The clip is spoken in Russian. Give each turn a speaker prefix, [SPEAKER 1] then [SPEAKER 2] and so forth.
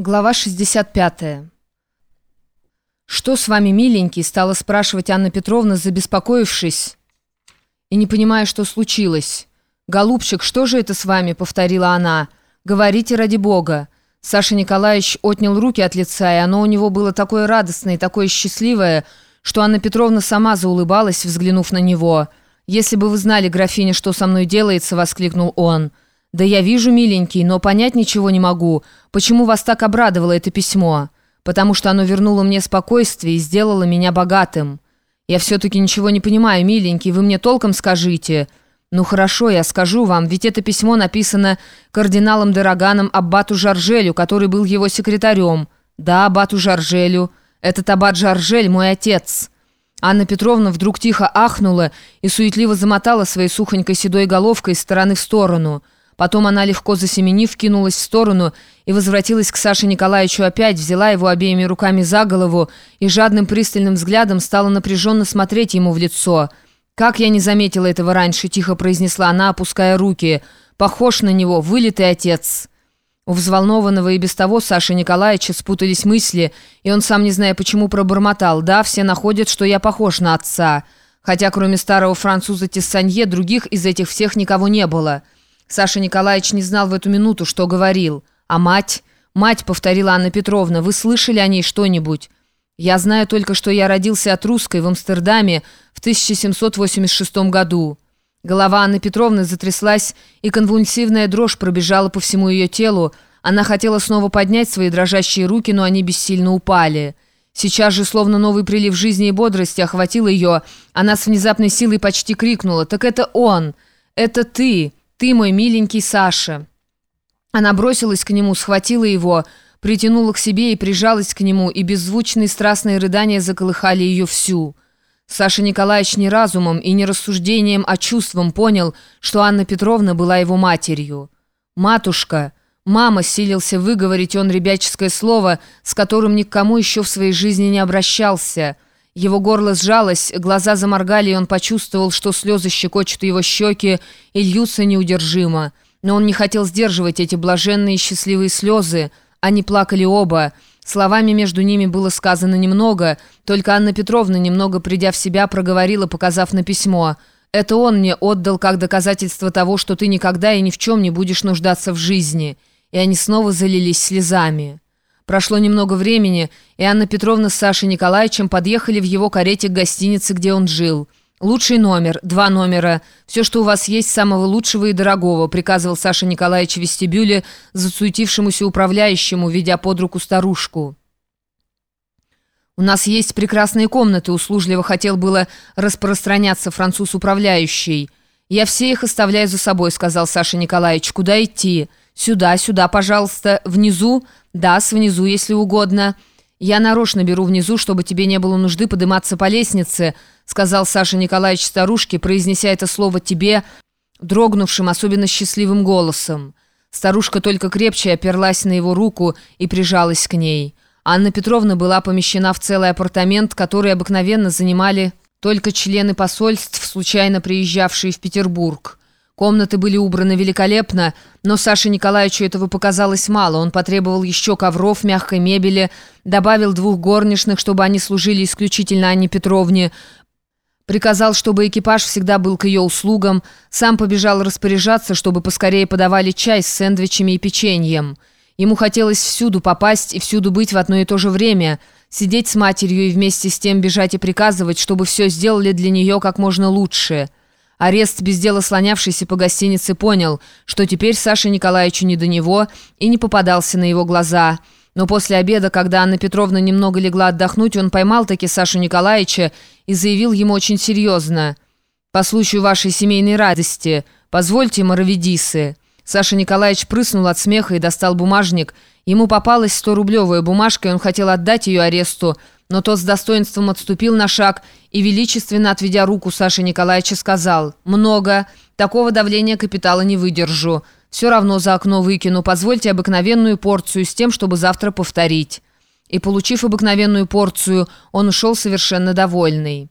[SPEAKER 1] Глава 65. «Что с вами, миленький?» — стала спрашивать Анна Петровна, забеспокоившись и не понимая, что случилось. «Голубчик, что же это с вами?» — повторила она. «Говорите ради Бога». Саша Николаевич отнял руки от лица, и оно у него было такое радостное и такое счастливое, что Анна Петровна сама заулыбалась, взглянув на него. «Если бы вы знали, графиня, что со мной делается!» — воскликнул он. «Да я вижу, миленький, но понять ничего не могу. Почему вас так обрадовало это письмо? Потому что оно вернуло мне спокойствие и сделало меня богатым. Я все-таки ничего не понимаю, миленький, вы мне толком скажите». «Ну хорошо, я скажу вам, ведь это письмо написано кардиналом Дороганом Аббату Жаржелю, который был его секретарем». «Да, Аббату Жаржелю. Этот Аббат Жаржель мой отец». Анна Петровна вдруг тихо ахнула и суетливо замотала своей сухонькой седой головкой из стороны в сторону – Потом она, легко засеменив, кинулась в сторону и возвратилась к Саше Николаевичу опять, взяла его обеими руками за голову и жадным пристальным взглядом стала напряженно смотреть ему в лицо. «Как я не заметила этого раньше», — тихо произнесла она, опуская руки. «Похож на него, вылитый отец». У взволнованного и без того Саши Николаевича спутались мысли, и он сам, не зная почему, пробормотал. «Да, все находят, что я похож на отца». Хотя кроме старого француза Тессанье других из этих всех никого не было. Саша Николаевич не знал в эту минуту, что говорил. «А мать? Мать», — повторила Анна Петровна, — «вы слышали о ней что-нибудь?» «Я знаю только, что я родился от русской в Амстердаме в 1786 году». Голова Анны Петровны затряслась, и конвульсивная дрожь пробежала по всему ее телу. Она хотела снова поднять свои дрожащие руки, но они бессильно упали. Сейчас же, словно новый прилив жизни и бодрости, охватил ее. Она с внезапной силой почти крикнула «Так это он! Это ты!» «Ты мой миленький Саша!» Она бросилась к нему, схватила его, притянула к себе и прижалась к нему, и беззвучные страстные рыдания заколыхали ее всю. Саша Николаевич не разумом и не рассуждением, а чувством понял, что Анна Петровна была его матерью. «Матушка!» «Мама!» — силился выговорить он ребяческое слово, с которым ни к кому еще в своей жизни не обращался — его горло сжалось, глаза заморгали, и он почувствовал, что слезы щекочут его щеки и льются неудержимо. Но он не хотел сдерживать эти блаженные счастливые слезы. Они плакали оба. Словами между ними было сказано немного, только Анна Петровна, немного придя в себя, проговорила, показав на письмо. «Это он мне отдал как доказательство того, что ты никогда и ни в чем не будешь нуждаться в жизни». И они снова залились слезами. Прошло немного времени, и Анна Петровна с Сашей Николаевичем подъехали в его карете к гостинице, где он жил. «Лучший номер, два номера, все, что у вас есть, самого лучшего и дорогого», приказывал Саша Николаевич в вестибюле засуетившемуся управляющему, ведя под руку старушку. «У нас есть прекрасные комнаты», услужливо хотел было распространяться француз управляющий. «Я все их оставляю за собой», сказал Саша Николаевич. «Куда идти?» «Сюда, сюда, пожалуйста. Внизу?» «Да, с внизу, если угодно». «Я нарочно беру внизу, чтобы тебе не было нужды подниматься по лестнице», сказал Саша Николаевич старушке, произнеся это слово «тебе», дрогнувшим, особенно счастливым голосом. Старушка только крепче оперлась на его руку и прижалась к ней. Анна Петровна была помещена в целый апартамент, который обыкновенно занимали только члены посольств, случайно приезжавшие в Петербург. Комнаты были убраны великолепно, но Саше Николаевичу этого показалось мало. Он потребовал еще ковров, мягкой мебели, добавил двух горничных, чтобы они служили исключительно Анне Петровне, приказал, чтобы экипаж всегда был к ее услугам, сам побежал распоряжаться, чтобы поскорее подавали чай с сэндвичами и печеньем. Ему хотелось всюду попасть и всюду быть в одно и то же время, сидеть с матерью и вместе с тем бежать и приказывать, чтобы все сделали для нее как можно лучше». Арест, без дела слонявшийся по гостинице, понял, что теперь Саше Николаевичу не до него и не попадался на его глаза. Но после обеда, когда Анна Петровна немного легла отдохнуть, он поймал таки Сашу Николаевича и заявил ему очень серьезно. «По случаю вашей семейной радости, позвольте, Моровидисы». Саша Николаевич прыснул от смеха и достал бумажник. Ему попалась 100-рублевая бумажка, и он хотел отдать ее аресту, но тот с достоинством отступил на шаг и, величественно отведя руку Саши Николаевича, сказал «Много. Такого давления капитала не выдержу. Все равно за окно выкину. Позвольте обыкновенную порцию с тем, чтобы завтра повторить». И, получив обыкновенную порцию, он ушел совершенно довольный.